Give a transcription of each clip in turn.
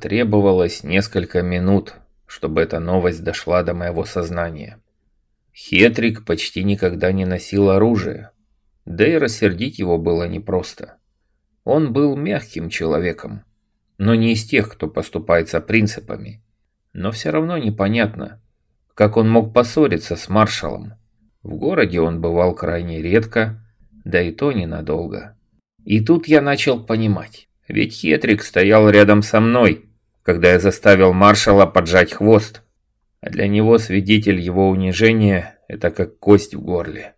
Потребовалось несколько минут, чтобы эта новость дошла до моего сознания. Хетрик почти никогда не носил оружие, да и рассердить его было непросто. Он был мягким человеком, но не из тех, кто поступается принципами. Но все равно непонятно, как он мог поссориться с маршалом. В городе он бывал крайне редко, да и то ненадолго. И тут я начал понимать, ведь Хетрик стоял рядом со мной, когда я заставил маршала поджать хвост, а для него свидетель его унижения – это как кость в горле.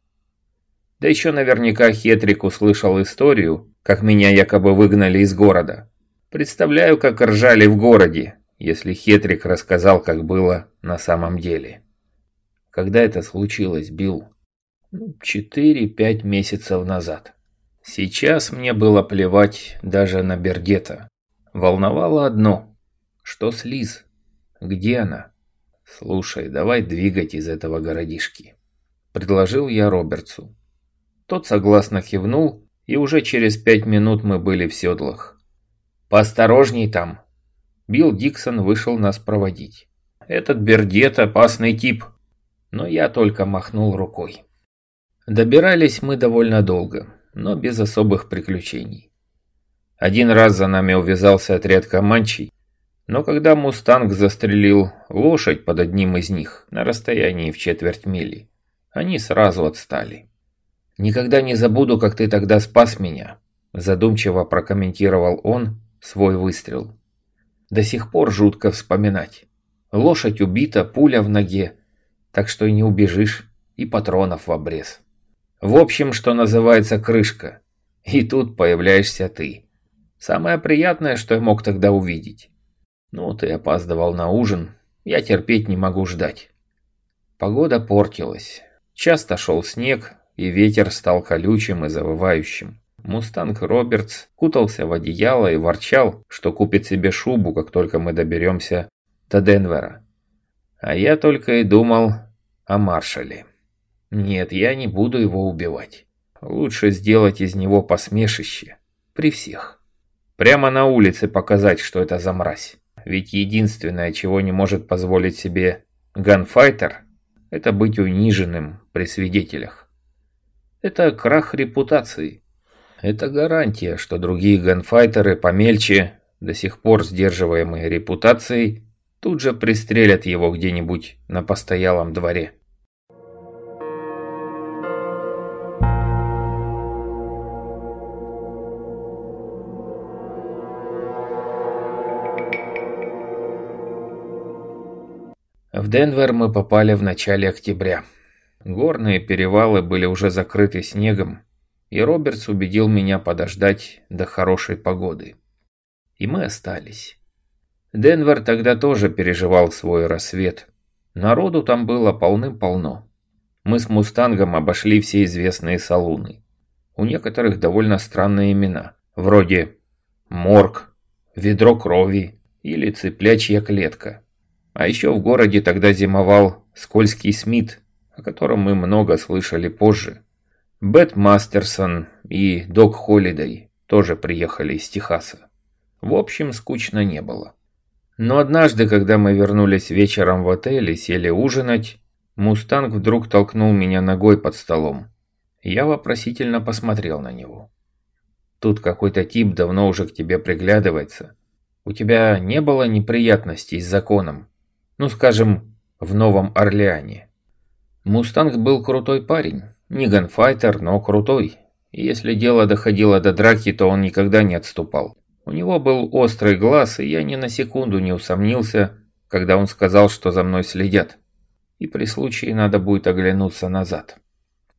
Да еще наверняка Хетрик услышал историю, как меня якобы выгнали из города. Представляю, как ржали в городе, если Хетрик рассказал, как было на самом деле. Когда это случилось, Билл? Четыре-пять месяцев назад. Сейчас мне было плевать даже на Бердета. Волновало одно. Что с Лиз? Где она? Слушай, давай двигать из этого городишки. Предложил я Робертсу. Тот согласно кивнул, и уже через пять минут мы были в седлах. «Поосторожней там!» Билл Диксон вышел нас проводить. «Этот Бердет опасный тип!» Но я только махнул рукой. Добирались мы довольно долго, но без особых приключений. Один раз за нами увязался отряд команчей, но когда «Мустанг» застрелил лошадь под одним из них на расстоянии в четверть мили, они сразу отстали. «Никогда не забуду, как ты тогда спас меня», – задумчиво прокомментировал он свой выстрел. «До сих пор жутко вспоминать. Лошадь убита, пуля в ноге, так что и не убежишь, и патронов в обрез. В общем, что называется крышка. И тут появляешься ты. Самое приятное, что я мог тогда увидеть. Ну, ты опаздывал на ужин, я терпеть не могу ждать. Погода портилась. Часто шел снег, и ветер стал колючим и завывающим. Мустанг Робертс кутался в одеяло и ворчал, что купит себе шубу, как только мы доберемся до Денвера. А я только и думал о маршале. Нет, я не буду его убивать. Лучше сделать из него посмешище. При всех. Прямо на улице показать, что это за мразь. Ведь единственное, чего не может позволить себе ганфайтер, это быть униженным при свидетелях. Это крах репутации. Это гарантия, что другие ганфайтеры помельче, до сих пор сдерживаемые репутацией, тут же пристрелят его где-нибудь на постоялом дворе. В Денвер мы попали в начале октября. Горные перевалы были уже закрыты снегом, и Робертс убедил меня подождать до хорошей погоды. И мы остались. Денвер тогда тоже переживал свой рассвет. Народу там было полным-полно. Мы с Мустангом обошли все известные салуны. У некоторых довольно странные имена, вроде «Морг», «Ведро крови» или «Цыплячья клетка». А еще в городе тогда зимовал «Скользкий Смит», о котором мы много слышали позже. Бет Мастерсон и Док Холидей тоже приехали из Техаса. В общем, скучно не было. Но однажды, когда мы вернулись вечером в отель и сели ужинать, Мустанг вдруг толкнул меня ногой под столом. Я вопросительно посмотрел на него. «Тут какой-то тип давно уже к тебе приглядывается. У тебя не было неприятностей с законом? Ну, скажем, в Новом Орлеане?» Мустанг был крутой парень. Не ганфайтер, но крутой. И если дело доходило до драки, то он никогда не отступал. У него был острый глаз, и я ни на секунду не усомнился, когда он сказал, что за мной следят. И при случае надо будет оглянуться назад.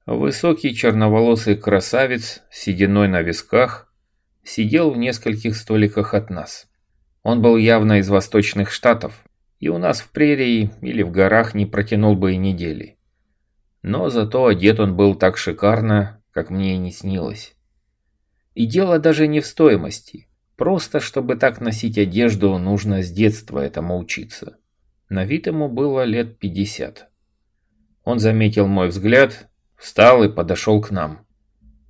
Высокий черноволосый красавец, сединой на висках, сидел в нескольких столиках от нас. Он был явно из восточных штатов, и у нас в прерии или в горах не протянул бы и недели. Но зато одет он был так шикарно, как мне и не снилось. И дело даже не в стоимости. Просто, чтобы так носить одежду, нужно с детства этому учиться. На вид ему было лет пятьдесят. Он заметил мой взгляд, встал и подошел к нам.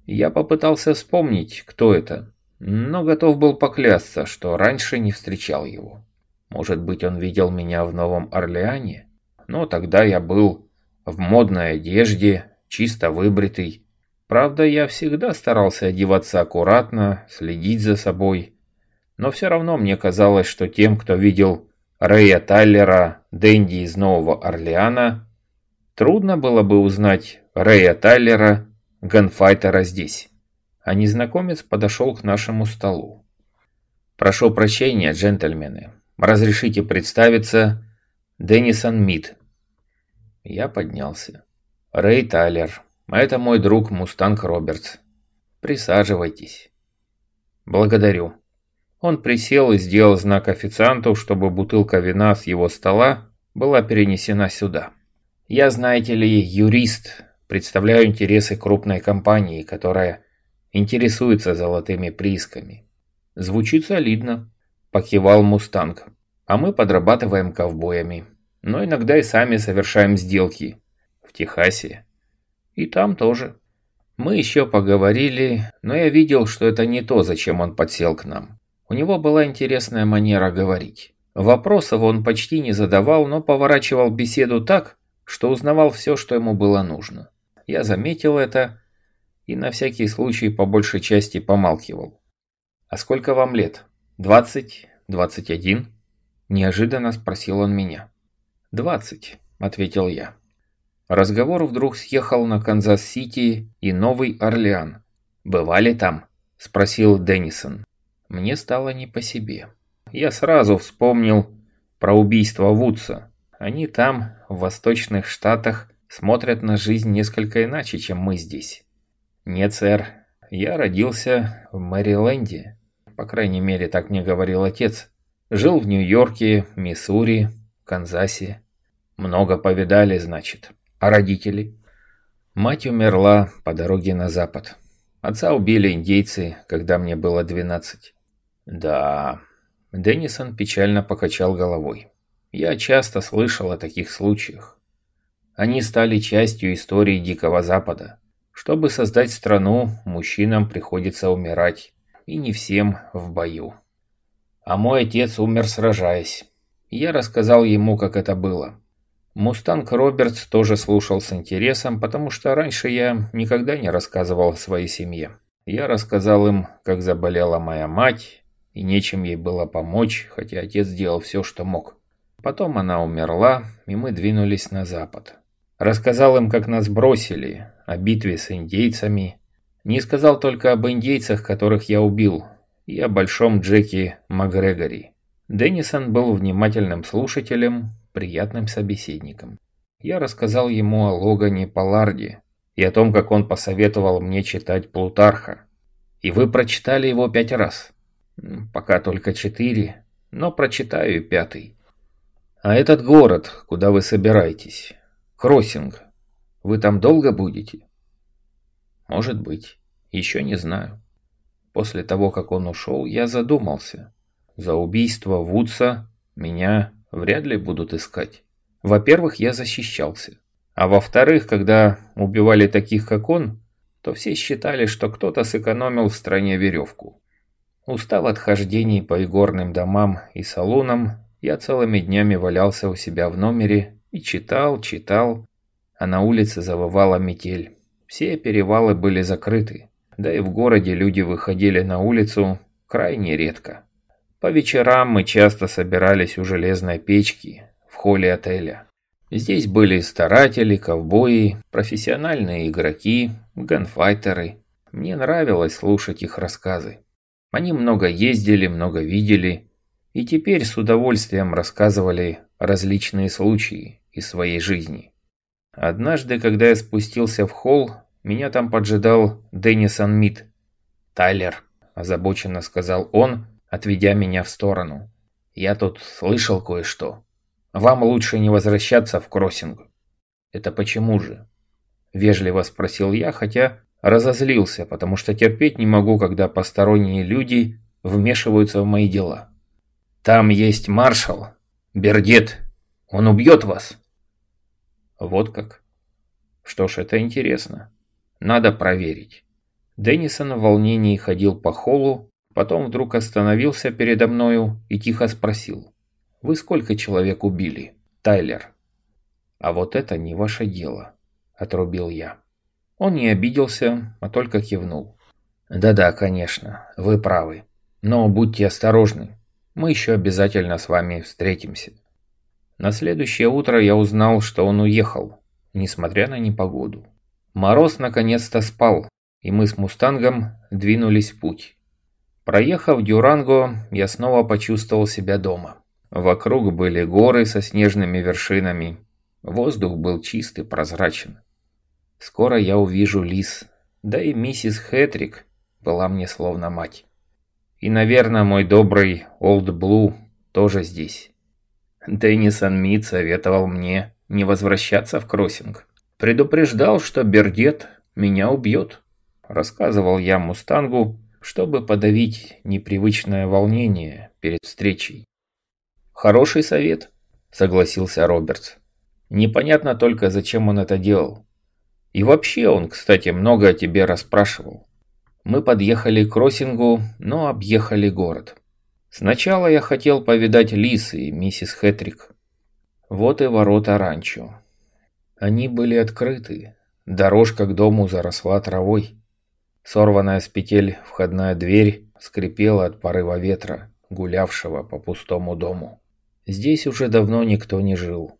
Я попытался вспомнить, кто это, но готов был поклясться, что раньше не встречал его. Может быть, он видел меня в Новом Орлеане? Но тогда я был в модной одежде, чисто выбритый. Правда, я всегда старался одеваться аккуратно, следить за собой. Но все равно мне казалось, что тем, кто видел Рэя Тайлера, Дэнди из Нового Орлеана, трудно было бы узнать Рэя Тайлера, ганфайтера здесь. А незнакомец подошел к нашему столу. «Прошу прощения, джентльмены. Разрешите представиться, Деннисон Мид». Я поднялся. «Рэй Тайлер. Это мой друг Мустанг Робертс. Присаживайтесь». «Благодарю». Он присел и сделал знак официанту, чтобы бутылка вина с его стола была перенесена сюда. «Я, знаете ли, юрист, представляю интересы крупной компании, которая интересуется золотыми приисками». «Звучит солидно», – покивал Мустанг. «А мы подрабатываем ковбоями, но иногда и сами совершаем сделки. В Техасе. И там тоже». Мы еще поговорили, но я видел, что это не то, зачем он подсел к нам. У него была интересная манера говорить. Вопросов он почти не задавал, но поворачивал беседу так, что узнавал все, что ему было нужно. Я заметил это и на всякий случай по большей части помалкивал. «А сколько вам лет? Двадцать? Двадцать один?» Неожиданно спросил он меня. «Двадцать», — ответил я. Разговор вдруг съехал на Канзас-Сити и Новый Орлеан. «Бывали там?» – спросил Деннисон. Мне стало не по себе. Я сразу вспомнил про убийство Вудса. Они там, в восточных штатах, смотрят на жизнь несколько иначе, чем мы здесь. Нет, сэр, я родился в Мэриленде. По крайней мере, так мне говорил отец. Жил в Нью-Йорке, Миссури, Канзасе. Много повидали, значит. А родители? Мать умерла по дороге на запад. Отца убили индейцы, когда мне было 12. Да, Деннисон печально покачал головой. Я часто слышал о таких случаях. Они стали частью истории Дикого Запада. Чтобы создать страну, мужчинам приходится умирать. И не всем в бою. А мой отец умер сражаясь. Я рассказал ему, как это было. Мустанг Робертс тоже слушал с интересом, потому что раньше я никогда не рассказывал о своей семье. Я рассказал им, как заболела моя мать, и нечем ей было помочь, хотя отец делал все, что мог. Потом она умерла, и мы двинулись на запад. Рассказал им, как нас бросили, о битве с индейцами. Не сказал только об индейцах, которых я убил, и о большом Джеке Макгрегори. Деннисон был внимательным слушателем, приятным собеседником. Я рассказал ему о Логане Паларде и о том, как он посоветовал мне читать Плутарха. И вы прочитали его пять раз. Пока только четыре, но прочитаю и пятый. А этот город, куда вы собираетесь? Кроссинг. Вы там долго будете? Может быть. Еще не знаю. После того, как он ушел, я задумался. За убийство Вудса меня вряд ли будут искать. Во-первых, я защищался. А во-вторых, когда убивали таких, как он, то все считали, что кто-то сэкономил в стране веревку. Устав от хождений по игорным домам и салонам, я целыми днями валялся у себя в номере и читал, читал, а на улице завывала метель. Все перевалы были закрыты, да и в городе люди выходили на улицу крайне редко. По вечерам мы часто собирались у железной печки в холле отеля. Здесь были старатели, ковбои, профессиональные игроки, ганфайтеры. Мне нравилось слушать их рассказы. Они много ездили, много видели, и теперь с удовольствием рассказывали различные случаи из своей жизни. Однажды, когда я спустился в холл, меня там поджидал Деннисон Мид. «Тайлер», – озабоченно сказал он, отведя меня в сторону. «Я тут слышал кое-что. Вам лучше не возвращаться в кроссинг». «Это почему же?» Вежливо спросил я, хотя разозлился, потому что терпеть не могу, когда посторонние люди вмешиваются в мои дела. «Там есть маршал, Бердет. Он убьет вас». «Вот как?» «Что ж, это интересно. Надо проверить». Деннисон в волнении ходил по холлу, Потом вдруг остановился передо мною и тихо спросил. «Вы сколько человек убили, Тайлер?» «А вот это не ваше дело», – отрубил я. Он не обиделся, а только кивнул. «Да-да, конечно, вы правы. Но будьте осторожны. Мы еще обязательно с вами встретимся». На следующее утро я узнал, что он уехал, несмотря на непогоду. Мороз наконец-то спал, и мы с «Мустангом» двинулись в путь. Проехав Дюранго, я снова почувствовал себя дома. Вокруг были горы со снежными вершинами. Воздух был чистый, прозрачен. Скоро я увижу лис, да и миссис Хэтрик была мне словно мать. И, наверное, мой добрый Олд Блу тоже здесь. Деннисон Мид советовал мне не возвращаться в кроссинг. Предупреждал, что Бердет меня убьет. Рассказывал я Мустангу, чтобы подавить непривычное волнение перед встречей. «Хороший совет», — согласился Робертс. «Непонятно только, зачем он это делал. И вообще он, кстати, много о тебе расспрашивал. Мы подъехали к кроссингу, но объехали город. Сначала я хотел повидать Лисы и миссис Хэтрик. Вот и ворота ранчо. Они были открыты. Дорожка к дому заросла травой. Сорванная с петель входная дверь скрипела от порыва ветра, гулявшего по пустому дому. Здесь уже давно никто не жил.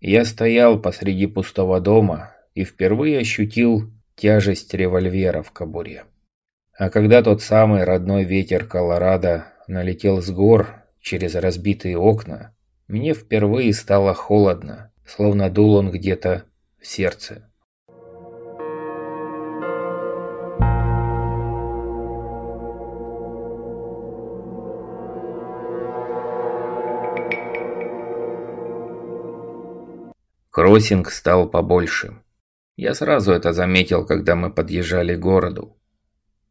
Я стоял посреди пустого дома и впервые ощутил тяжесть револьвера в кобуре. А когда тот самый родной ветер Колорадо налетел с гор через разбитые окна, мне впервые стало холодно, словно дул он где-то в сердце. Кроссинг стал побольше. Я сразу это заметил, когда мы подъезжали к городу.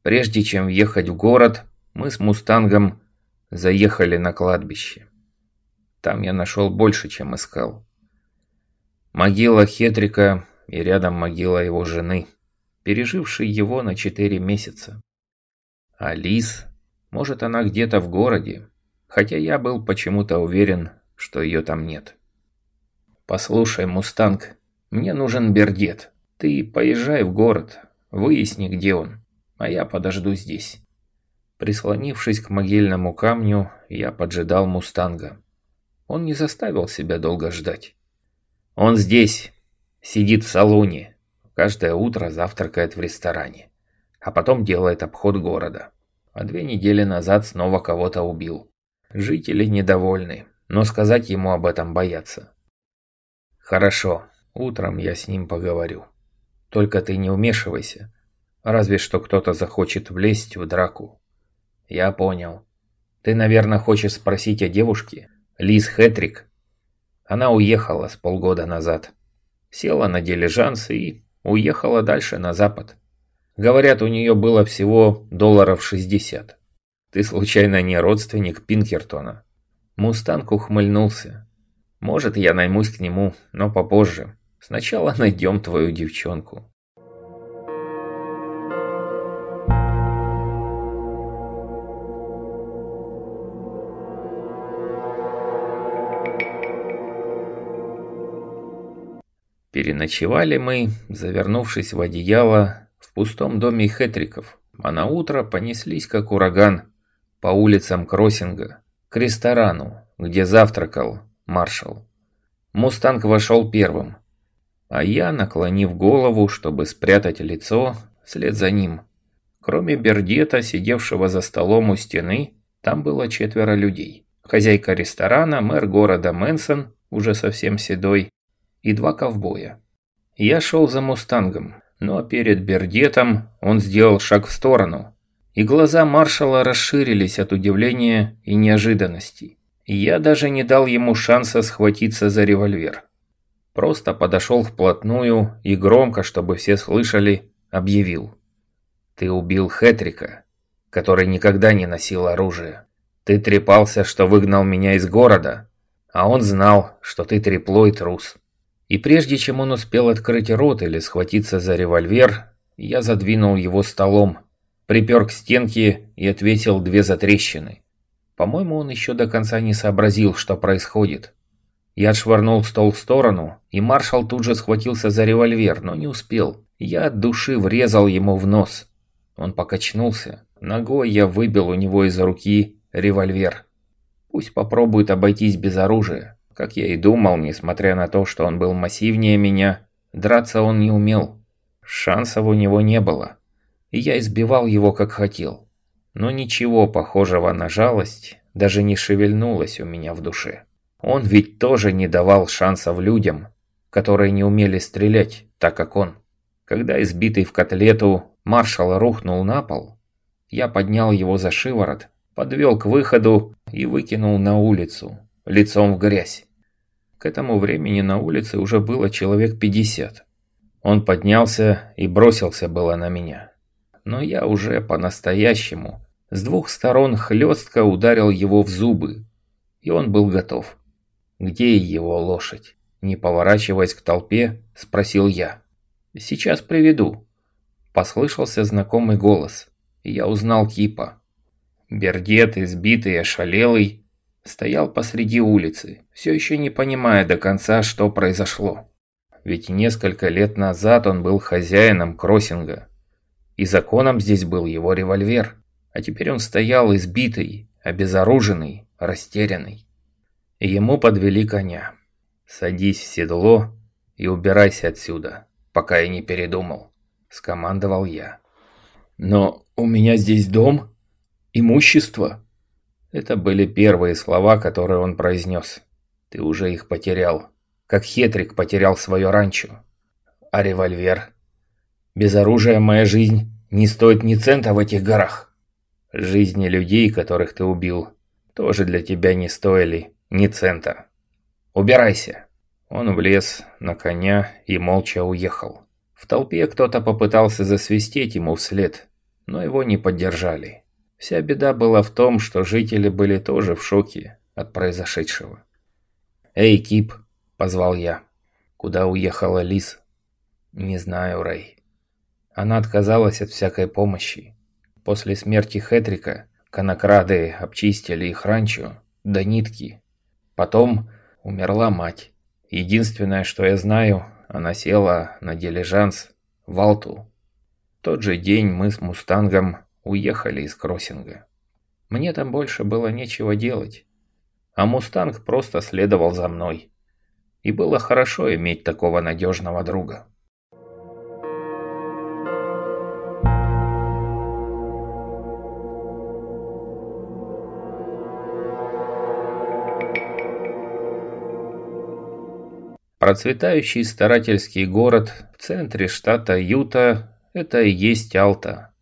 Прежде чем въехать в город, мы с «Мустангом» заехали на кладбище. Там я нашел больше, чем искал. Могила Хетрика и рядом могила его жены, пережившей его на четыре месяца. А Лис, может, она где-то в городе, хотя я был почему-то уверен, что ее там нет. «Послушай, Мустанг, мне нужен Бердет. Ты поезжай в город, выясни, где он, а я подожду здесь». Прислонившись к могильному камню, я поджидал Мустанга. Он не заставил себя долго ждать. Он здесь, сидит в салоне, каждое утро завтракает в ресторане, а потом делает обход города. А две недели назад снова кого-то убил. Жители недовольны, но сказать ему об этом боятся. «Хорошо, утром я с ним поговорю. Только ты не умешивайся, разве что кто-то захочет влезть в драку». «Я понял. Ты, наверное, хочешь спросить о девушке? Лиз Хэтрик?» Она уехала с полгода назад. Села на дилижанс и уехала дальше на запад. Говорят, у нее было всего долларов 60. Ты случайно не родственник Пинкертона? Мустанг ухмыльнулся. Может, я наймусь к нему, но попозже. Сначала найдем твою девчонку. Переночевали мы, завернувшись в одеяло, в пустом доме Хетриков, а на утро понеслись как ураган по улицам Кроссинга, к ресторану, где завтракал маршал. Мустанг вошел первым, а я, наклонив голову, чтобы спрятать лицо, вслед за ним. Кроме Бердета, сидевшего за столом у стены, там было четверо людей. Хозяйка ресторана, мэр города Мэнсон, уже совсем седой, и два ковбоя. Я шел за Мустангом, но перед Бердетом он сделал шаг в сторону, и глаза маршала расширились от удивления и неожиданности. Я даже не дал ему шанса схватиться за револьвер. Просто подошел вплотную и громко, чтобы все слышали, объявил. «Ты убил Хетрика, который никогда не носил оружие. Ты трепался, что выгнал меня из города, а он знал, что ты трепло и трус». И прежде чем он успел открыть рот или схватиться за револьвер, я задвинул его столом, припер к стенке и ответил две затрещины. По-моему, он еще до конца не сообразил, что происходит. Я отшвырнул стол в сторону, и маршал тут же схватился за револьвер, но не успел. Я от души врезал ему в нос. Он покачнулся. Ногой я выбил у него из руки револьвер. Пусть попробует обойтись без оружия. Как я и думал, несмотря на то, что он был массивнее меня, драться он не умел. Шансов у него не было. И я избивал его как хотел. Но ничего похожего на жалость даже не шевельнулось у меня в душе. Он ведь тоже не давал шансов людям, которые не умели стрелять, так как он. Когда избитый в котлету маршал рухнул на пол, я поднял его за шиворот, подвел к выходу и выкинул на улицу, лицом в грязь. К этому времени на улице уже было человек пятьдесят. Он поднялся и бросился было на меня. Но я уже по-настоящему с двух сторон хлестко ударил его в зубы, и он был готов. «Где его лошадь?» Не поворачиваясь к толпе, спросил я. «Сейчас приведу». Послышался знакомый голос, и я узнал Кипа. Бердет, избитый ошалелый, стоял посреди улицы, все еще не понимая до конца, что произошло. Ведь несколько лет назад он был хозяином кроссинга, и законом здесь был его револьвер, а теперь он стоял избитый, обезоруженный, растерянный. Ему подвели коня. «Садись в седло и убирайся отсюда, пока я не передумал», — скомандовал я. «Но у меня здесь дом, имущество». Это были первые слова, которые он произнес. «Ты уже их потерял, как Хетрик потерял свое ранчо. А револьвер? Без оружия моя жизнь не стоит ни цента в этих горах. Жизни людей, которых ты убил, тоже для тебя не стоили ни цента. Убирайся!» Он влез на коня и молча уехал. В толпе кто-то попытался засвистеть ему вслед, но его не поддержали. Вся беда была в том, что жители были тоже в шоке от произошедшего. «Эй, Кип!» – позвал я. «Куда уехала Лис?» «Не знаю, Рэй. Она отказалась от всякой помощи. После смерти Хетрика конокрады обчистили их ранчо до нитки Потом умерла мать. Единственное, что я знаю, она села на дилижанс в Алту. тот же день мы с Мустангом уехали из кроссинга. Мне там больше было нечего делать. А Мустанг просто следовал за мной. И было хорошо иметь такого надежного друга. Процветающий старательский город в центре штата Юта – это и есть Алта.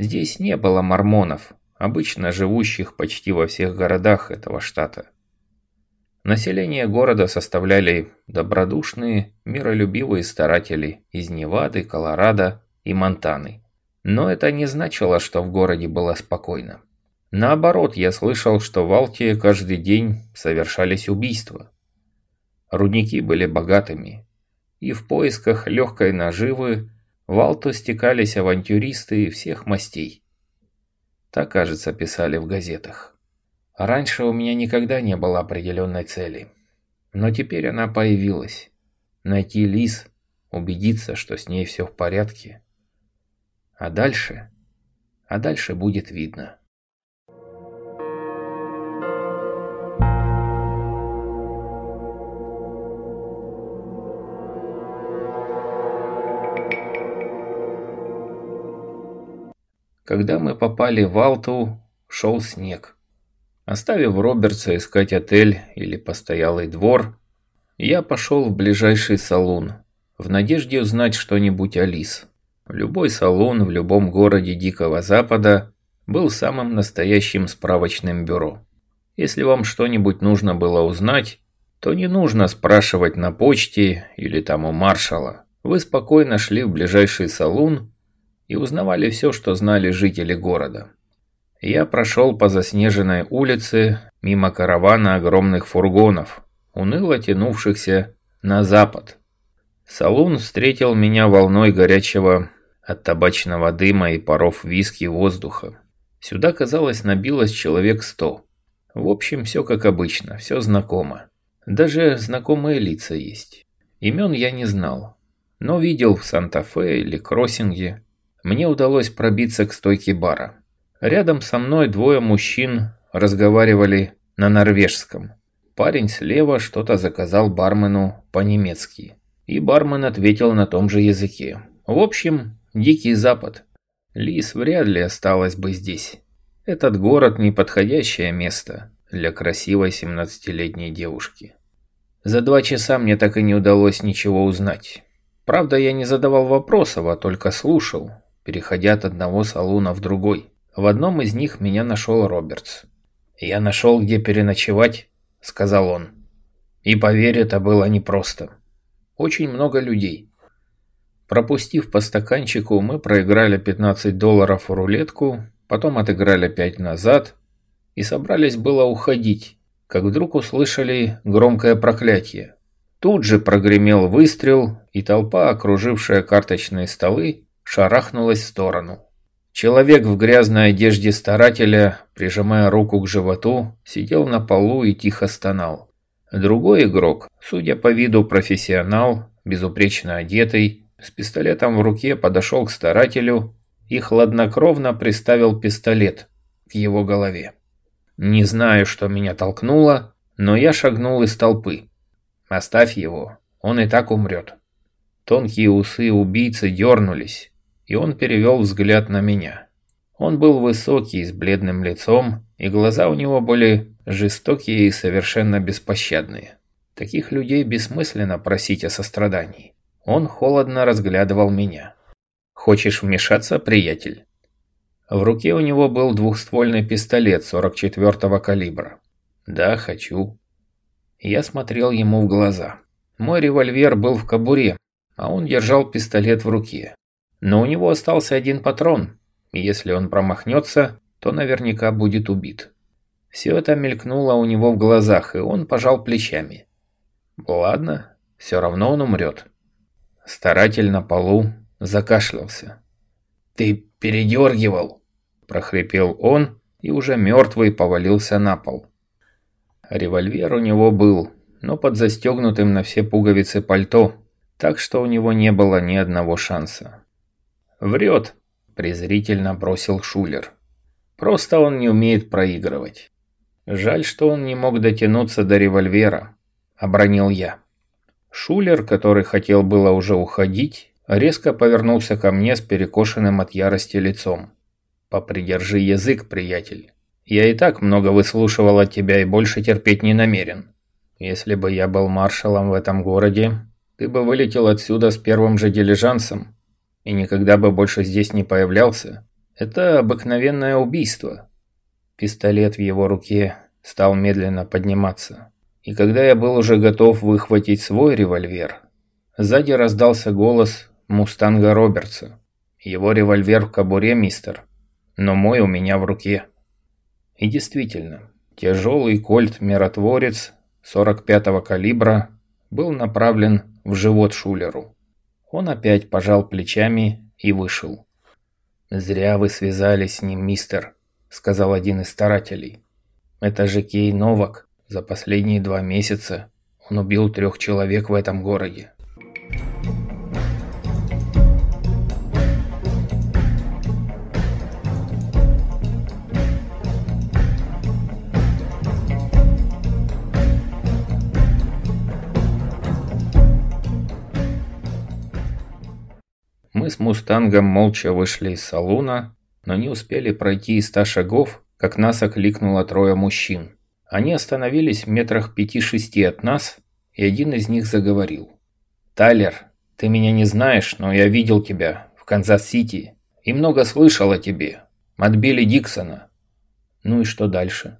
Здесь не было мормонов, обычно живущих почти во всех городах этого штата. Население города составляли добродушные, миролюбивые старатели из Невады, Колорадо и Монтаны. Но это не значило, что в городе было спокойно. Наоборот, я слышал, что в Алте каждый день совершались убийства. Рудники были богатыми, и в поисках легкой наживы в Алту стекались авантюристы всех мастей. Так, кажется, писали в газетах. Раньше у меня никогда не было определенной цели. Но теперь она появилась. Найти Лис, убедиться, что с ней все в порядке. А дальше? А дальше будет видно. Когда мы попали в Алту, шел снег. Оставив Робертса искать отель или постоялый двор, я пошел в ближайший салон, в надежде узнать что-нибудь о Лис. Любой салон в любом городе Дикого Запада был самым настоящим справочным бюро. Если вам что-нибудь нужно было узнать, то не нужно спрашивать на почте или там у маршала. Вы спокойно шли в ближайший салон и узнавали все, что знали жители города. Я прошел по заснеженной улице мимо каравана огромных фургонов, уныло тянувшихся на запад. Салун встретил меня волной горячего от табачного дыма и паров виски воздуха. Сюда, казалось, набилось человек сто. В общем, все как обычно, все знакомо. Даже знакомые лица есть. Имен я не знал, но видел в Санта-Фе или Кроссинге. Мне удалось пробиться к стойке бара. Рядом со мной двое мужчин разговаривали на норвежском. Парень слева что-то заказал бармену по-немецки. И бармен ответил на том же языке. В общем, дикий запад. Лис вряд ли осталась бы здесь. Этот город неподходящее место для красивой 17-летней девушки. За два часа мне так и не удалось ничего узнать. Правда, я не задавал вопросов, а только слушал, переходя от одного салуна в другой. В одном из них меня нашел Робертс. «Я нашел, где переночевать», — сказал он. И поверь, это было непросто. Очень много людей. Пропустив по стаканчику, мы проиграли 15 долларов в рулетку, потом отыграли 5 назад и собрались было уходить, как вдруг услышали громкое проклятие. Тут же прогремел выстрел, и толпа, окружившая карточные столы, шарахнулась в сторону. Человек в грязной одежде старателя, прижимая руку к животу, сидел на полу и тихо стонал. Другой игрок, судя по виду профессионал, безупречно одетый, с пистолетом в руке подошел к старателю и хладнокровно приставил пистолет к его голове. Не знаю, что меня толкнуло, но я шагнул из толпы. Оставь его, он и так умрет. Тонкие усы убийцы дернулись, и он перевел взгляд на меня. Он был высокий, с бледным лицом, и глаза у него были жестокие и совершенно беспощадные. Таких людей бессмысленно просить о сострадании. Он холодно разглядывал меня. «Хочешь вмешаться, приятель?» В руке у него был двухствольный пистолет 44-го калибра. «Да, хочу». Я смотрел ему в глаза. Мой револьвер был в кобуре, а он держал пистолет в руке. Но у него остался один патрон, и если он промахнется, то наверняка будет убит. Все это мелькнуло у него в глазах, и он пожал плечами. Ладно, все равно он умрет. Старатель на полу закашлялся. «Ты передергивал!» прохрипел он и уже мертвый повалился на пол. Револьвер у него был, но под застегнутым на все пуговицы пальто, так что у него не было ни одного шанса. «Врет», – презрительно бросил Шулер. «Просто он не умеет проигрывать. Жаль, что он не мог дотянуться до револьвера», – обронил я. Шулер, который хотел было уже уходить, резко повернулся ко мне с перекошенным от ярости лицом. Попридержи язык, приятель. Я и так много выслушивал от тебя и больше терпеть не намерен. Если бы я был маршалом в этом городе, ты бы вылетел отсюда с первым же дилижансом и никогда бы больше здесь не появлялся. Это обыкновенное убийство. Пистолет в его руке стал медленно подниматься. И когда я был уже готов выхватить свой револьвер, сзади раздался голос Мустанга Робертса. Его револьвер в кобуре, мистер но мой у меня в руке. И действительно, тяжелый кольт-миротворец 45-го калибра был направлен в живот Шулеру. Он опять пожал плечами и вышел. «Зря вы связались с ним, мистер», — сказал один из старателей. «Это же Кей Новак. За последние два месяца он убил трех человек в этом городе». С «Мустангом» молча вышли из салуна, но не успели пройти и ста шагов, как нас окликнуло трое мужчин. Они остановились в метрах пяти-шести от нас, и один из них заговорил. «Тайлер, ты меня не знаешь, но я видел тебя в Канзас-Сити и много слышал о тебе. От Билли Диксона». «Ну и что дальше?»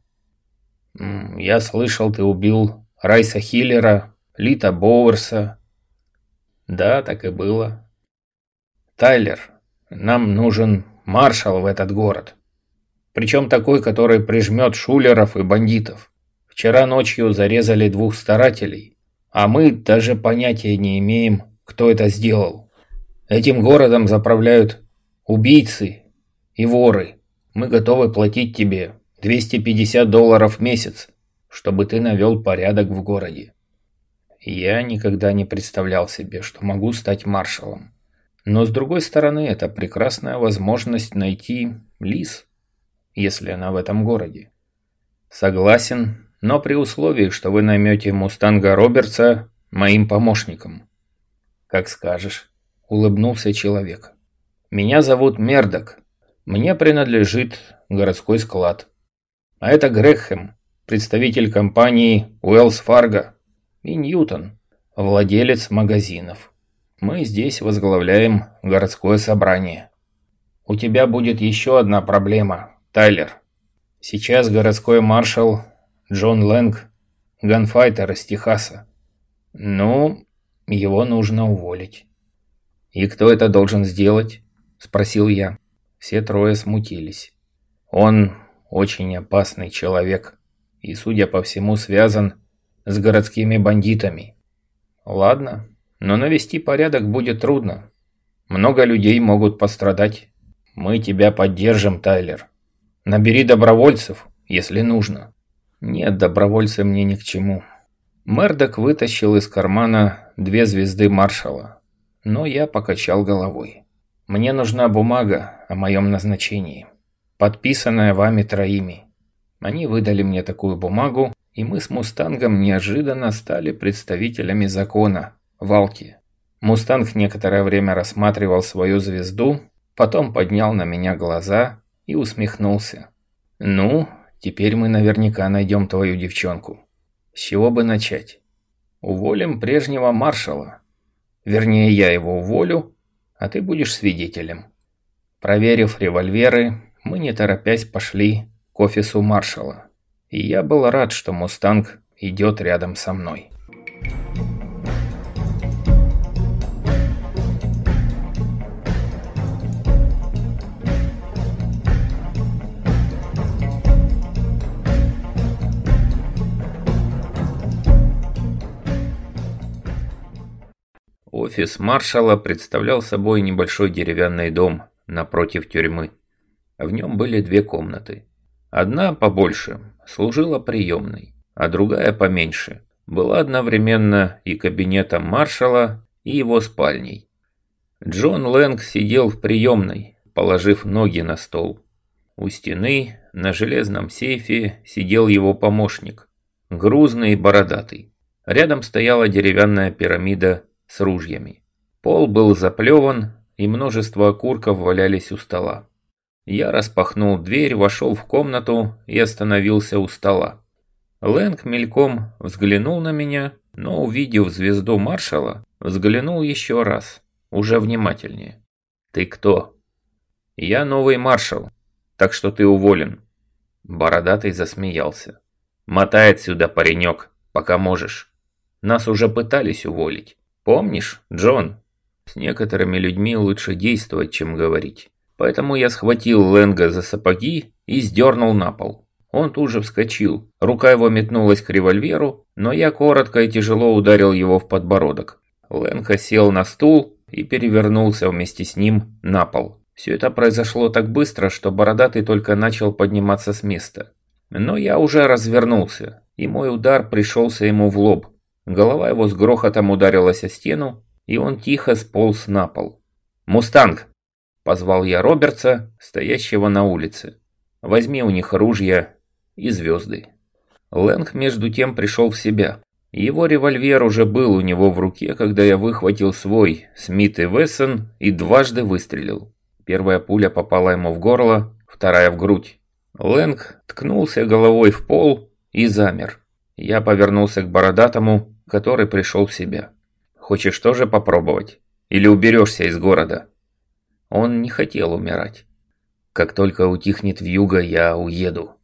«Я слышал, ты убил Райса Хиллера, Лита Боуэрса». «Да, так и было. Тайлер, нам нужен маршал в этот город. Причем такой, который прижмет шулеров и бандитов. Вчера ночью зарезали двух старателей, а мы даже понятия не имеем, кто это сделал. Этим городом заправляют убийцы и воры. Мы готовы платить тебе 250 долларов в месяц, чтобы ты навел порядок в городе. Я никогда не представлял себе, что могу стать маршалом. Но с другой стороны, это прекрасная возможность найти Лис, если она в этом городе. Согласен, но при условии, что вы наймете Мустанга Робертса моим помощником. Как скажешь, улыбнулся человек. Меня зовут Мердок. Мне принадлежит городской склад. А это Грехем, представитель компании Уэллс Фарго и Ньютон, владелец магазинов. Мы здесь возглавляем городское собрание. У тебя будет еще одна проблема, Тайлер. Сейчас городской маршал Джон Лэнг, ганфайтер из Техаса. Ну, его нужно уволить. «И кто это должен сделать?» – спросил я. Все трое смутились. «Он очень опасный человек и, судя по всему, связан с городскими бандитами. Ладно, но навести порядок будет трудно. Много людей могут пострадать. Мы тебя поддержим, Тайлер. Набери добровольцев, если нужно. Нет, добровольцы мне ни к чему. Мердок вытащил из кармана две звезды маршала, но я покачал головой. Мне нужна бумага о моем назначении, подписанная вами троими. Они выдали мне такую бумагу, и мы с Мустангом неожиданно стали представителями закона, Валки. Мустанг некоторое время рассматривал свою звезду, потом поднял на меня глаза и усмехнулся. «Ну, теперь мы наверняка найдем твою девчонку. С чего бы начать? Уволим прежнего маршала. Вернее, я его уволю, а ты будешь свидетелем». Проверив револьверы, мы не торопясь пошли к офису маршала и я был рад, что «Мустанг» идет рядом со мной. Офис маршала представлял собой небольшой деревянный дом напротив тюрьмы. В нем были две комнаты. Одна побольше, служила приемной, а другая поменьше, была одновременно и кабинетом маршала, и его спальней. Джон Лэнг сидел в приемной, положив ноги на стол. У стены на железном сейфе сидел его помощник, грузный и бородатый. Рядом стояла деревянная пирамида с ружьями. Пол был заплеван, и множество окурков валялись у стола. Я распахнул дверь, вошел в комнату и остановился у стола. Лэнг мельком взглянул на меня, но, увидев звезду маршала, взглянул еще раз, уже внимательнее. «Ты кто?» «Я новый маршал, так что ты уволен». Бородатый засмеялся. «Мотай отсюда, паренек, пока можешь. Нас уже пытались уволить. Помнишь, Джон? С некоторыми людьми лучше действовать, чем говорить». Поэтому я схватил Лэнга за сапоги и сдернул на пол. Он тут же вскочил. Рука его метнулась к револьверу, но я коротко и тяжело ударил его в подбородок. Лэнга сел на стул и перевернулся вместе с ним на пол. Все это произошло так быстро, что Бородатый только начал подниматься с места. Но я уже развернулся, и мой удар пришелся ему в лоб. Голова его с грохотом ударилась о стену, и он тихо сполз на пол. «Мустанг!» Позвал я Робертса, стоящего на улице. Возьми у них ружья и звезды. Лэнг между тем пришел в себя. Его револьвер уже был у него в руке, когда я выхватил свой Смит и Вессон и дважды выстрелил. Первая пуля попала ему в горло, вторая в грудь. Лэнг ткнулся головой в пол и замер. Я повернулся к бородатому, который пришел в себя. «Хочешь тоже попробовать? Или уберешься из города?» Он не хотел умирать. Как только утихнет вьюга, я уеду.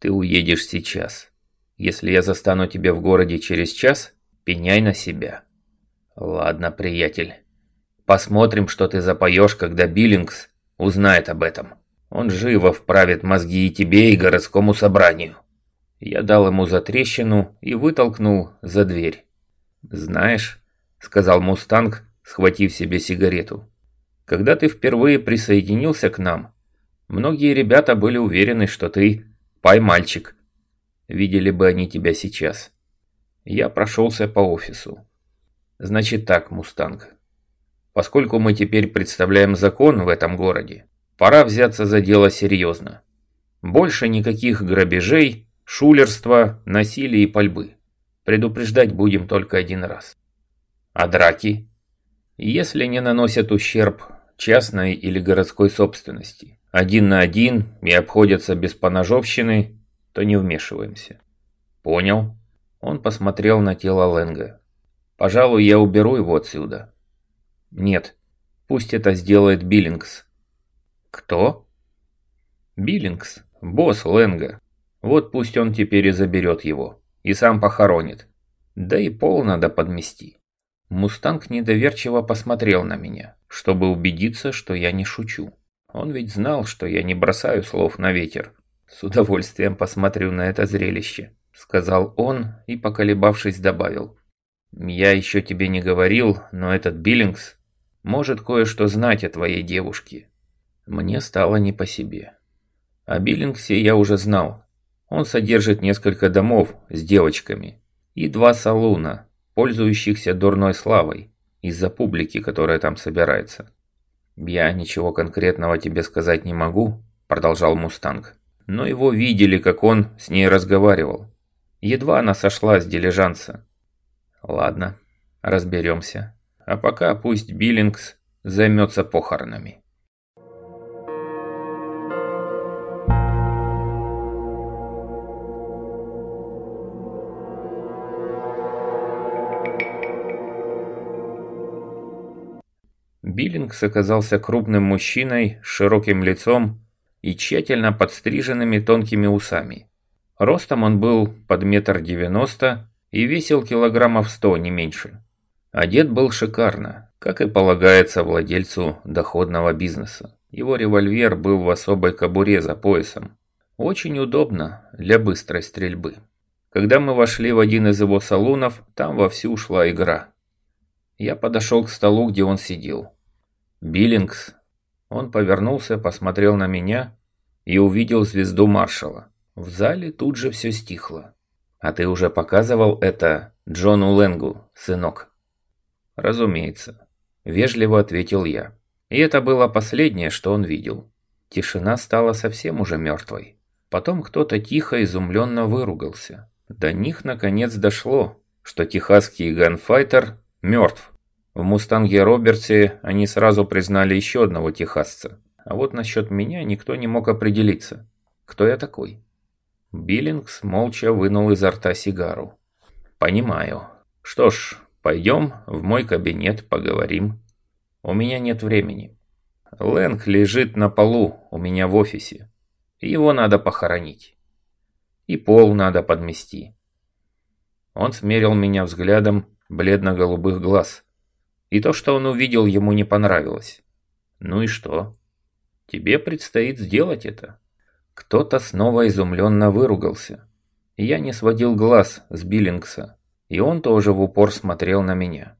Ты уедешь сейчас. Если я застану тебя в городе через час, пеняй на себя. Ладно, приятель. Посмотрим, что ты запоешь, когда Биллингс узнает об этом. Он живо вправит мозги и тебе, и городскому собранию. Я дал ему затрещину и вытолкнул за дверь. «Знаешь», — сказал Мустанг, схватив себе сигарету. «Когда ты впервые присоединился к нам, многие ребята были уверены, что ты пай-мальчик. Видели бы они тебя сейчас». Я прошелся по офису. «Значит так, Мустанг. Поскольку мы теперь представляем закон в этом городе, пора взяться за дело серьезно. Больше никаких грабежей, шулерства, насилия и пальбы. Предупреждать будем только один раз. А драки? Если не наносят ущерб частной или городской собственности, один на один и обходятся без поножовщины, то не вмешиваемся. Понял? Он посмотрел на тело Ленга. Пожалуй, я уберу его отсюда. Нет, пусть это сделает Биллингс. Кто? Биллингс, босс Ленга. Вот пусть он теперь и заберет его. И сам похоронит. Да и пол надо подмести. Мустанг недоверчиво посмотрел на меня, чтобы убедиться, что я не шучу. Он ведь знал, что я не бросаю слов на ветер. С удовольствием посмотрю на это зрелище, сказал он и, поколебавшись, добавил. Я еще тебе не говорил, но этот Биллингс может кое-что знать о твоей девушке. Мне стало не по себе. О Биллингсе я уже знал. Он содержит несколько домов с девочками и два салуна, пользующихся дурной славой из-за публики, которая там собирается. «Я ничего конкретного тебе сказать не могу», – продолжал Мустанг. «Но его видели, как он с ней разговаривал. Едва она сошла с дилижанса. Ладно, разберемся. А пока пусть Биллингс займется похоронами». Биллингс оказался крупным мужчиной с широким лицом и тщательно подстриженными тонкими усами. Ростом он был под метр девяносто и весил килограммов сто, не меньше. Одет был шикарно, как и полагается владельцу доходного бизнеса. Его револьвер был в особой кобуре за поясом. Очень удобно для быстрой стрельбы. Когда мы вошли в один из его салонов, там вовсю шла игра. Я подошел к столу, где он сидел. «Биллингс». Он повернулся, посмотрел на меня и увидел звезду маршала. В зале тут же все стихло. «А ты уже показывал это Джону Лэнгу, сынок?» «Разумеется», – вежливо ответил я. И это было последнее, что он видел. Тишина стала совсем уже мертвой. Потом кто-то тихо изумленно выругался. До них наконец дошло, что техасский ганфайтер мертв. В «Мустанге Роберте» они сразу признали еще одного техасца. А вот насчет меня никто не мог определиться. Кто я такой? Биллингс молча вынул изо рта сигару. «Понимаю. Что ж, пойдем в мой кабинет, поговорим. У меня нет времени. Лэнг лежит на полу у меня в офисе. Его надо похоронить. И пол надо подмести». Он смерил меня взглядом бледно-голубых глаз – и то, что он увидел, ему не понравилось. Ну и что? Тебе предстоит сделать это. Кто-то снова изумленно выругался. Я не сводил глаз с Биллингса, и он тоже в упор смотрел на меня.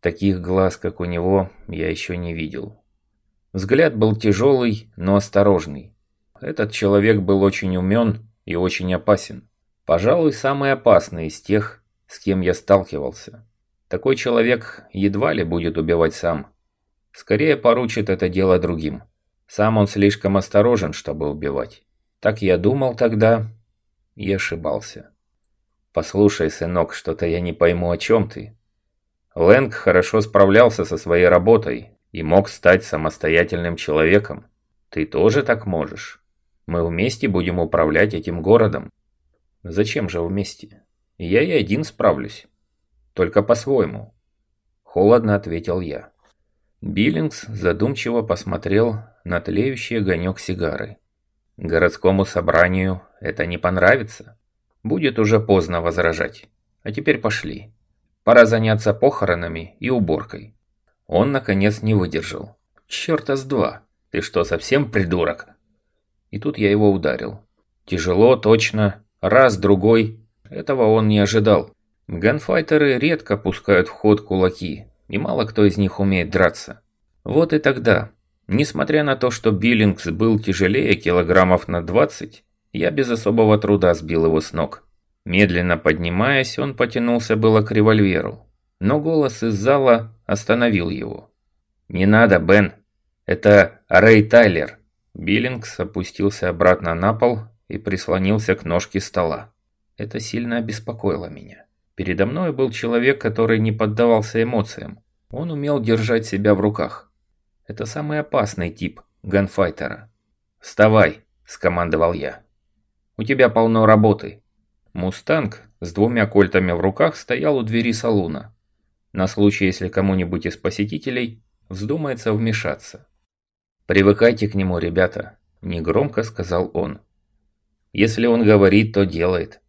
Таких глаз, как у него, я еще не видел. Взгляд был тяжелый, но осторожный. Этот человек был очень умен и очень опасен. Пожалуй, самый опасный из тех, с кем я сталкивался. Такой человек едва ли будет убивать сам. Скорее поручит это дело другим. Сам он слишком осторожен, чтобы убивать. Так я думал тогда и ошибался. Послушай, сынок, что-то я не пойму, о чем ты. Лэнг хорошо справлялся со своей работой и мог стать самостоятельным человеком. Ты тоже так можешь. Мы вместе будем управлять этим городом. Зачем же вместе? Я и один справлюсь. Только по-своему. Холодно ответил я. Биллингс задумчиво посмотрел на тлеющий огонек сигары. Городскому собранию это не понравится. Будет уже поздно возражать. А теперь пошли. Пора заняться похоронами и уборкой. Он, наконец, не выдержал. Чёрта с два. Ты что, совсем придурок? И тут я его ударил. Тяжело, точно. Раз, другой. Этого он не ожидал. Ганфайтеры редко пускают в ход кулаки, и мало кто из них умеет драться. Вот и тогда, несмотря на то, что Биллингс был тяжелее килограммов на 20, я без особого труда сбил его с ног. Медленно поднимаясь, он потянулся было к револьверу, но голос из зала остановил его. «Не надо, Бен. Это Рэй Тайлер». Биллингс опустился обратно на пол и прислонился к ножке стола. Это сильно обеспокоило меня. Передо мной был человек, который не поддавался эмоциям. Он умел держать себя в руках. Это самый опасный тип ганфайтера. «Вставай», – скомандовал я. «У тебя полно работы». Мустанг с двумя кольтами в руках стоял у двери салуна. На случай, если кому-нибудь из посетителей вздумается вмешаться. «Привыкайте к нему, ребята», – негромко сказал он. «Если он говорит, то делает.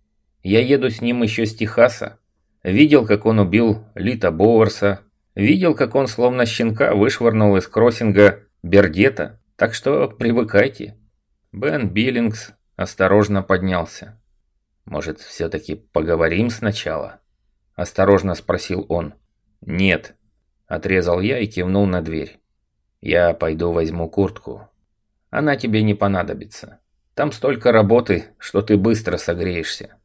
Я еду с ним еще с Техаса. Видел, как он убил Лита Боуэрса. Видел, как он словно щенка вышвырнул из кроссинга Бердета. Так что привыкайте». Бен Биллингс осторожно поднялся. «Может, все-таки поговорим сначала?» Осторожно спросил он. «Нет», Отрезал я и кивнул на дверь. Я пойду возьму куртку. Она тебе не понадобится. Там столько работы, что ты быстро согреешься.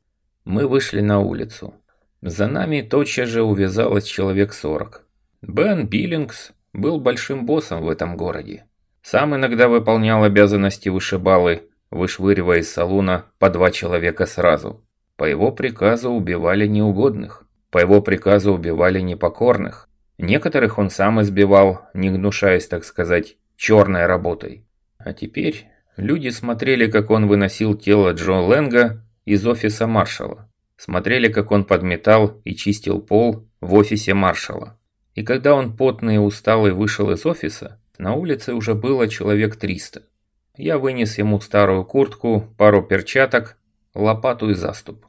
Мы вышли на улицу. За нами тотчас же увязалось человек сорок. Бен Биллингс был большим боссом в этом городе. Сам иногда выполнял обязанности вышибалы, вышвыривая из салуна по два человека сразу. По его приказу убивали неугодных. По его приказу убивали непокорных. Некоторых он сам избивал, не гнушаясь, так сказать, черной работой. А теперь люди смотрели, как он выносил тело Джо Лэнга из офиса маршала. Смотрели, как он подметал и чистил пол в офисе маршала. И когда он потный и усталый вышел из офиса, на улице уже было человек 300. Я вынес ему старую куртку, пару перчаток, лопату и заступ.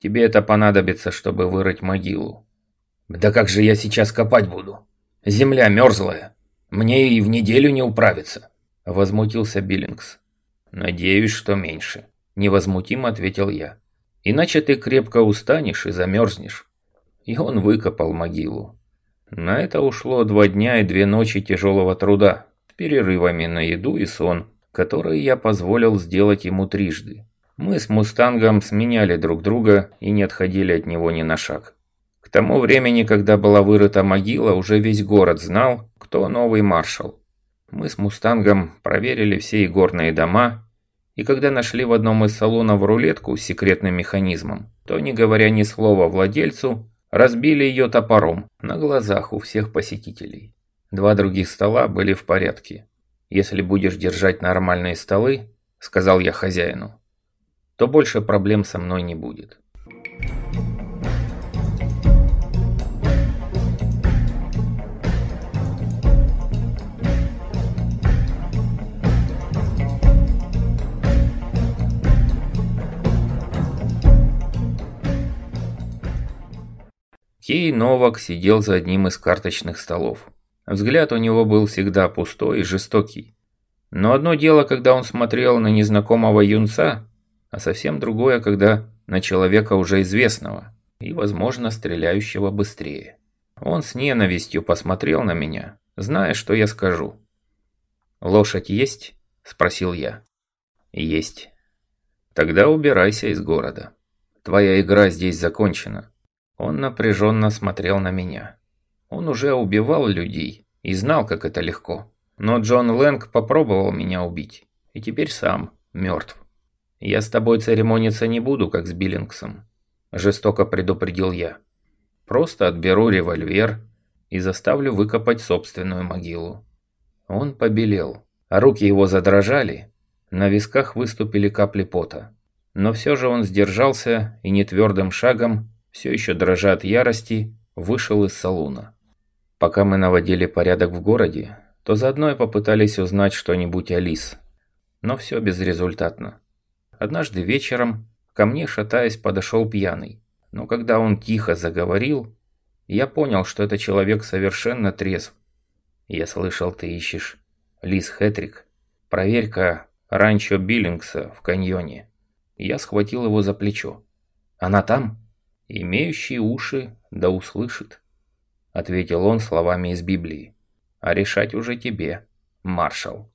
Тебе это понадобится, чтобы вырыть могилу. Да как же я сейчас копать буду? Земля мерзлая. Мне и в неделю не управиться. Возмутился Биллингс. Надеюсь, что меньше. Невозмутимо ответил я. Иначе ты крепко устанешь и замерзнешь. И он выкопал могилу. На это ушло два дня и две ночи тяжелого труда, с перерывами на еду и сон, которые я позволил сделать ему трижды. Мы с Мустангом сменяли друг друга и не отходили от него ни на шаг. К тому времени, когда была вырыта могила, уже весь город знал, кто новый маршал. Мы с «Мустангом» проверили все игорные дома, и когда нашли в одном из салонов рулетку с секретным механизмом, то, не говоря ни слова владельцу, разбили ее топором на глазах у всех посетителей. Два других стола были в порядке. «Если будешь держать нормальные столы», — сказал я хозяину, — то больше проблем со мной не будет. Кей Новак сидел за одним из карточных столов. Взгляд у него был всегда пустой и жестокий. Но одно дело, когда он смотрел на незнакомого юнца, а совсем другое, когда на человека уже известного и, возможно, стреляющего быстрее. Он с ненавистью посмотрел на меня, зная, что я скажу. «Лошадь есть?» – спросил я. «Есть». «Тогда убирайся из города. Твоя игра здесь закончена. Он напряженно смотрел на меня. Он уже убивал людей и знал, как это легко. Но Джон Лэнг попробовал меня убить. И теперь сам мертв. «Я с тобой церемониться не буду, как с Биллингсом», – жестоко предупредил я. «Просто отберу револьвер и заставлю выкопать собственную могилу». Он побелел, а руки его задрожали, на висках выступили капли пота. Но все же он сдержался и нетвердым шагом все еще дрожа от ярости, вышел из салуна. Пока мы наводили порядок в городе, то заодно и попытались узнать что-нибудь о Лис. Но все безрезультатно. Однажды вечером ко мне, шатаясь, подошел пьяный. Но когда он тихо заговорил, я понял, что это человек совершенно трезв. Я слышал, ты ищешь Лис Хэтрик. Проверь-ка ранчо Биллингса в каньоне. Я схватил его за плечо. Она там? Имеющий уши да услышит. – ответил он словами из Библии. «А решать уже тебе, маршал».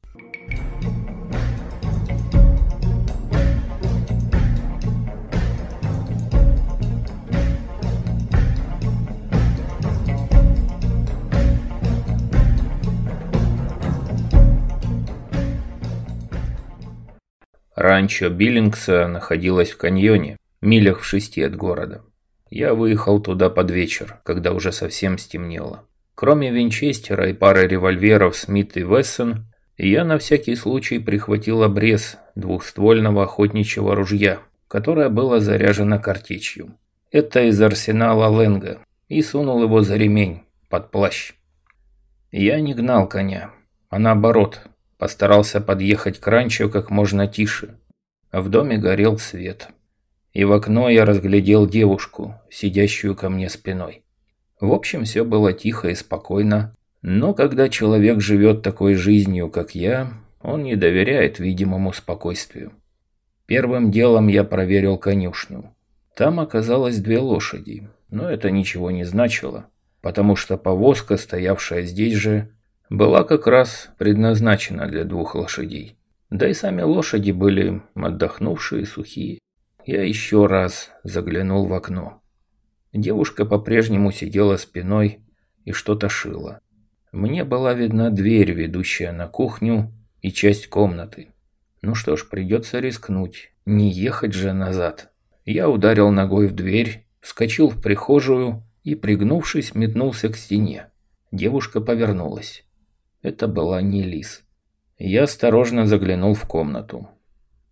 Ранчо Биллингса находилось в каньоне, милях в шести от города. Я выехал туда под вечер, когда уже совсем стемнело. Кроме винчестера и пары револьверов Смит и Вессон, я на всякий случай прихватил обрез двухствольного охотничьего ружья, которое было заряжено картечью. Это из арсенала Ленга, и сунул его за ремень, под плащ. Я не гнал коня, а наоборот, постарался подъехать к ранчо как можно тише. В доме горел свет и в окно я разглядел девушку, сидящую ко мне спиной. В общем, все было тихо и спокойно, но когда человек живет такой жизнью, как я, он не доверяет видимому спокойствию. Первым делом я проверил конюшню. Там оказалось две лошади, но это ничего не значило, потому что повозка, стоявшая здесь же, была как раз предназначена для двух лошадей. Да и сами лошади были отдохнувшие сухие. Я еще раз заглянул в окно. Девушка по-прежнему сидела спиной и что-то шила. Мне была видна дверь, ведущая на кухню и часть комнаты. Ну что ж, придется рискнуть, не ехать же назад. Я ударил ногой в дверь, вскочил в прихожую и, пригнувшись, метнулся к стене. Девушка повернулась. Это была не Лис. Я осторожно заглянул в комнату.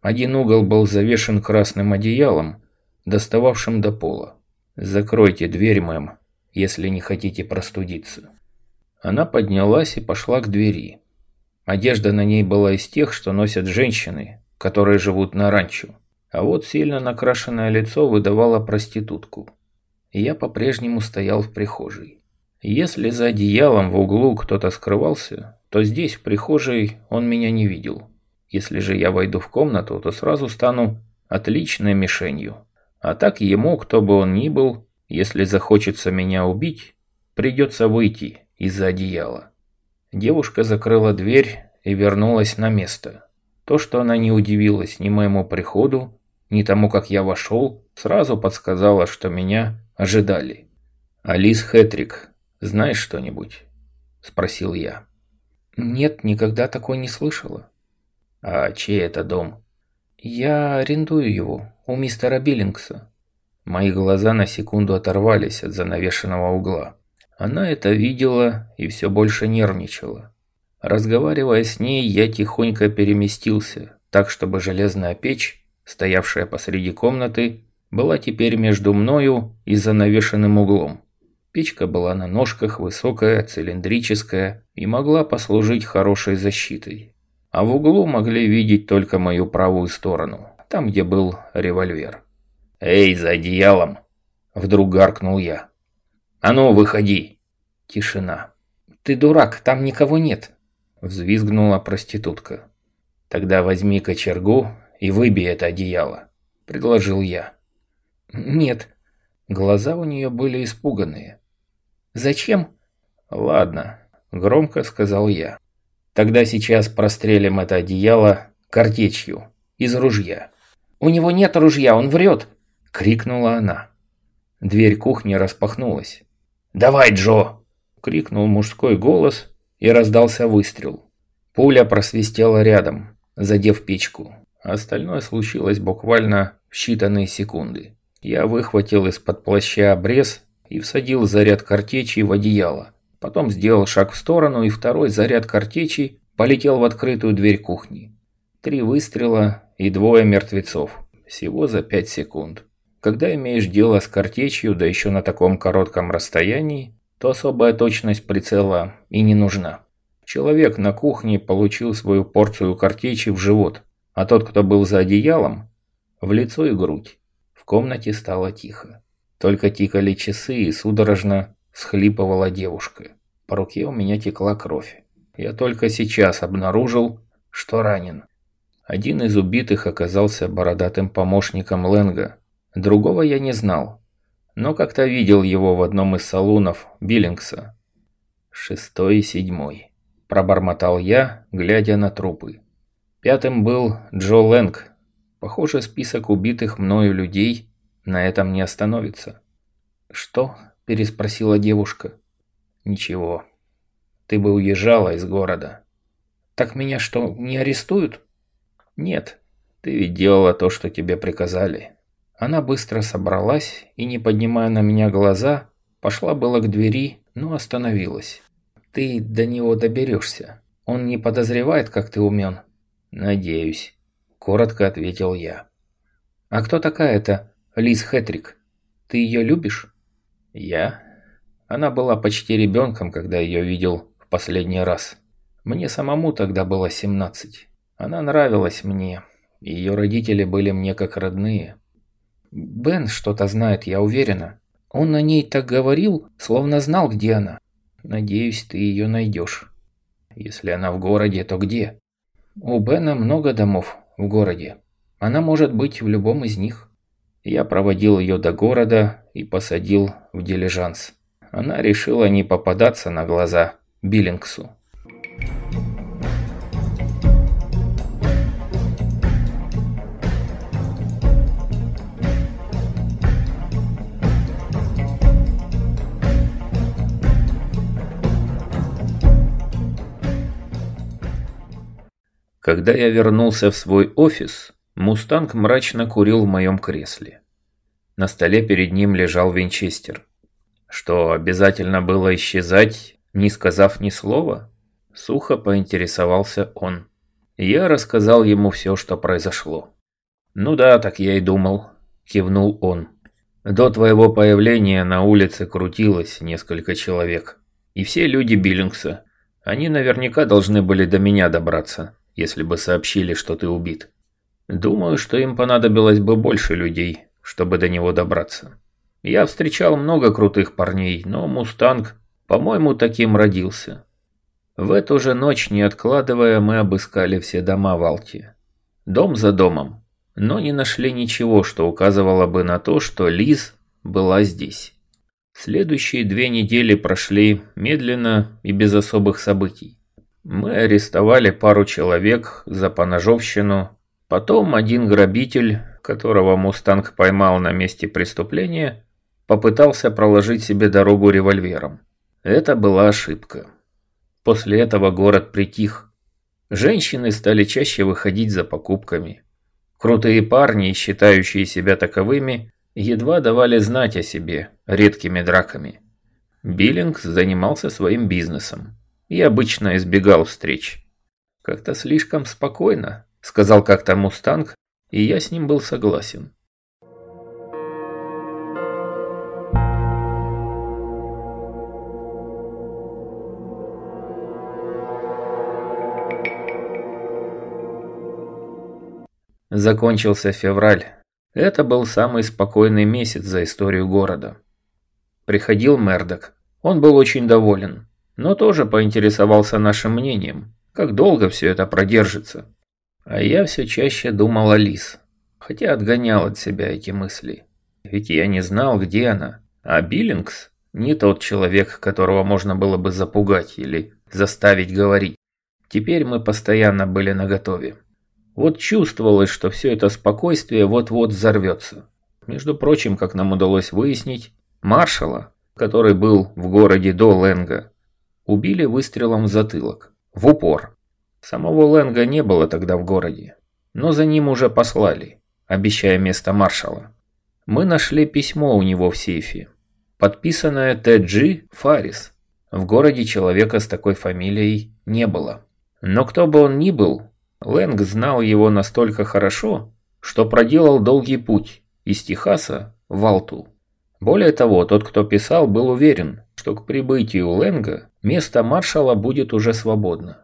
Один угол был завешен красным одеялом, достававшим до пола. «Закройте дверь, мэм, если не хотите простудиться». Она поднялась и пошла к двери. Одежда на ней была из тех, что носят женщины, которые живут на ранчо. А вот сильно накрашенное лицо выдавало проститутку. Я по-прежнему стоял в прихожей. Если за одеялом в углу кто-то скрывался, то здесь, в прихожей, он меня не видел. Если же я войду в комнату, то сразу стану отличной мишенью. А так ему, кто бы он ни был, если захочется меня убить, придется выйти из-за одеяла. Девушка закрыла дверь и вернулась на место. То, что она не удивилась ни моему приходу, ни тому, как я вошел, сразу подсказала, что меня ожидали. «Алис Хэтрик, знаешь что-нибудь?» – спросил я. «Нет, никогда такой не слышала». «А чей это дом?» «Я арендую его у мистера Биллингса». Мои глаза на секунду оторвались от занавешенного угла. Она это видела и все больше нервничала. Разговаривая с ней, я тихонько переместился, так чтобы железная печь, стоявшая посреди комнаты, была теперь между мною и занавешенным углом. Печка была на ножках, высокая, цилиндрическая и могла послужить хорошей защитой а в углу могли видеть только мою правую сторону, там, где был револьвер. «Эй, за одеялом!» – вдруг гаркнул я. «А ну, выходи!» Тишина. «Ты дурак, там никого нет!» – взвизгнула проститутка. «Тогда возьми кочергу и выбей это одеяло», – предложил я. «Нет». Глаза у нее были испуганные. «Зачем?» «Ладно», – громко сказал я. Тогда сейчас прострелим это одеяло картечью из ружья. «У него нет ружья, он врет!» – крикнула она. Дверь кухни распахнулась. «Давай, Джо!» – крикнул мужской голос и раздался выстрел. Пуля просвистела рядом, задев печку. Остальное случилось буквально в считанные секунды. Я выхватил из-под плаща обрез и всадил заряд картечи в одеяло. Потом сделал шаг в сторону, и второй заряд картечи полетел в открытую дверь кухни. Три выстрела и двое мертвецов. Всего за пять секунд. Когда имеешь дело с картечью, да еще на таком коротком расстоянии, то особая точность прицела и не нужна. Человек на кухне получил свою порцию картечи в живот, а тот, кто был за одеялом, в лицо и грудь. В комнате стало тихо. Только тикали часы и судорожно Схлипывала девушка. По руке у меня текла кровь. Я только сейчас обнаружил, что ранен. Один из убитых оказался бородатым помощником Ленга. Другого я не знал. но как-то видел его в одном из салунов Биллингса. Шестой и седьмой. Пробормотал я, глядя на трупы. Пятым был Джо Лэнг. Похоже, список убитых мною людей на этом не остановится. «Что?» – переспросила девушка. «Ничего. Ты бы уезжала из города». «Так меня что, не арестуют?» «Нет. Ты ведь делала то, что тебе приказали». Она быстро собралась и, не поднимая на меня глаза, пошла было к двери, но остановилась. «Ты до него доберешься. Он не подозревает, как ты умен?» «Надеюсь», – коротко ответил я. «А кто такая эта Лиз Хэтрик? Ты ее любишь?» «Я?» Она была почти ребенком, когда ее видел в последний раз. Мне самому тогда было 17. Она нравилась мне. Ее родители были мне как родные. Бен что-то знает, я уверена. Он о ней так говорил, словно знал, где она. Надеюсь, ты ее найдешь. Если она в городе, то где? У Бена много домов в городе. Она может быть в любом из них. Я проводил ее до города и посадил в дилижанс. Она решила не попадаться на глаза Биллингсу. Когда я вернулся в свой офис, Мустанг мрачно курил в моем кресле. На столе перед ним лежал винчестер. Что, обязательно было исчезать, не сказав ни слова? Сухо поинтересовался он. Я рассказал ему все, что произошло. «Ну да, так я и думал», – кивнул он. «До твоего появления на улице крутилось несколько человек. И все люди Биллингса. Они наверняка должны были до меня добраться если бы сообщили, что ты убит. Думаю, что им понадобилось бы больше людей, чтобы до него добраться. Я встречал много крутых парней, но «Мустанг», по-моему, таким родился. В эту же ночь, не откладывая, мы обыскали все дома в Алте. Дом за домом, но не нашли ничего, что указывало бы на то, что Лиз была здесь. Следующие две недели прошли медленно и без особых событий. Мы арестовали пару человек за поножовщину. Потом один грабитель, которого «Мустанг» поймал на месте преступления, попытался проложить себе дорогу револьвером. Это была ошибка. После этого город притих. Женщины стали чаще выходить за покупками. Крутые парни, считающие себя таковыми, едва давали знать о себе редкими драками. Биллингс занимался своим бизнесом и обычно избегал встреч. «Как-то слишком спокойно», — сказал как-то Мустанг, и я с ним был согласен. Закончился февраль. Это был самый спокойный месяц за историю города. Приходил Мердок. Он был очень доволен но тоже поинтересовался нашим мнением, как долго все это продержится. А я все чаще думал о Лис, хотя отгонял от себя эти мысли. Ведь я не знал, где она, а Биллингс не тот человек, которого можно было бы запугать или заставить говорить. Теперь мы постоянно были наготове. Вот чувствовалось, что все это спокойствие вот-вот взорвется. Между прочим, как нам удалось выяснить, маршала, который был в городе до Ленга, убили выстрелом в затылок, в упор. Самого Лэнга не было тогда в городе, но за ним уже послали, обещая место маршала. Мы нашли письмо у него в сейфе, подписанное Т.Джи Фарис. В городе человека с такой фамилией не было. Но кто бы он ни был, Лэнг знал его настолько хорошо, что проделал долгий путь из Техаса в Алту. Более того, тот, кто писал, был уверен, что к прибытию Лэнга место маршала будет уже свободно.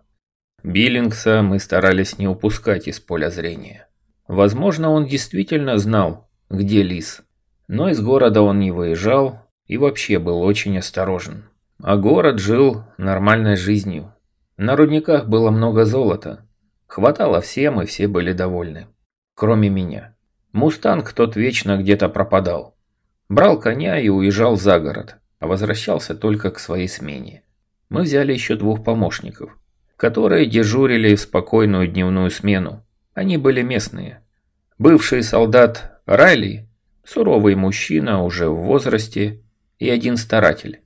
Биллингса мы старались не упускать из поля зрения. Возможно, он действительно знал, где Лис, но из города он не выезжал и вообще был очень осторожен. А город жил нормальной жизнью. На рудниках было много золота. Хватало всем, и все были довольны. Кроме меня. Мустанг тот вечно где-то пропадал. Брал коня и уезжал за город, а возвращался только к своей смене. Мы взяли еще двух помощников, которые дежурили в спокойную дневную смену. Они были местные. Бывший солдат Райли, суровый мужчина уже в возрасте, и один старатель,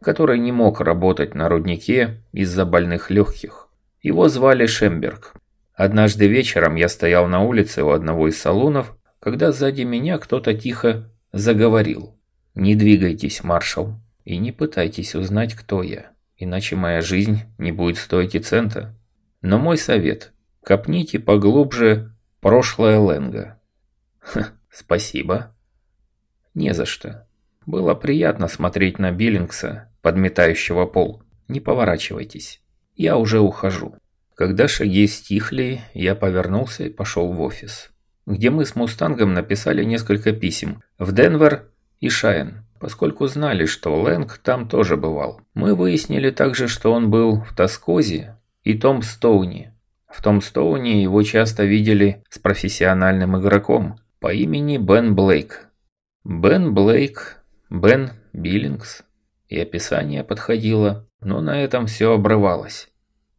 который не мог работать на руднике из-за больных легких. Его звали Шемберг. Однажды вечером я стоял на улице у одного из салонов, когда сзади меня кто-то тихо заговорил. «Не двигайтесь, маршал, и не пытайтесь узнать, кто я, иначе моя жизнь не будет стоить и цента. Но мой совет – копните поглубже прошлое Ленга». Ха, спасибо. Не за что. Было приятно смотреть на Биллингса, подметающего пол. Не поворачивайтесь. Я уже ухожу. Когда шаги стихли, я повернулся и пошел в офис, где мы с Мустангом написали несколько писем в Денвер и Шайн, поскольку знали, что Лэнг там тоже бывал. Мы выяснили также, что он был в Тоскозе и Том Стоуне. В Том Стоуне его часто видели с профессиональным игроком по имени Бен Блейк. Бен Блейк Бен Биллингс. И описание подходило, но на этом все обрывалось.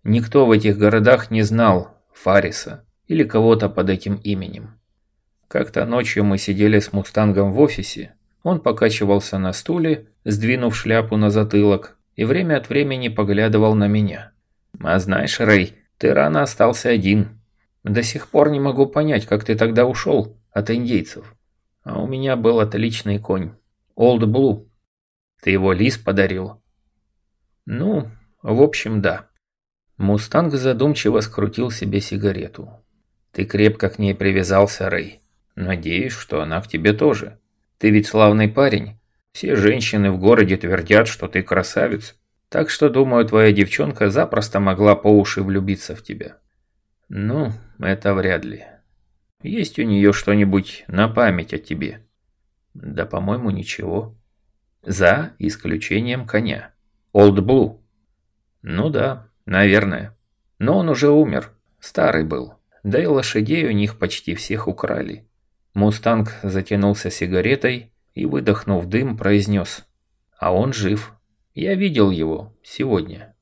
Никто в этих городах не знал Фариса или кого-то под этим именем. Как-то ночью мы сидели с Мустангом в офисе. Он покачивался на стуле, сдвинув шляпу на затылок, и время от времени поглядывал на меня. «А знаешь, Рэй, ты рано остался один. До сих пор не могу понять, как ты тогда ушел от индейцев. А у меня был отличный конь. Олд Блу. Ты его Лис подарил? Ну, в общем, да. Мустанг задумчиво скрутил себе сигарету. Ты крепко к ней привязался, Рэй. Надеюсь, что она к тебе тоже. Ты ведь славный парень. Все женщины в городе твердят, что ты красавец. Так что, думаю, твоя девчонка запросто могла по уши влюбиться в тебя. Ну, это вряд ли. Есть у нее что-нибудь на память о тебе? Да, по-моему, ничего. За исключением коня. Олд Блу. Ну да, наверное. Но он уже умер. Старый был. Да и лошадей у них почти всех украли. Мустанг затянулся сигаретой и, выдохнув дым, произнес. А он жив. Я видел его сегодня.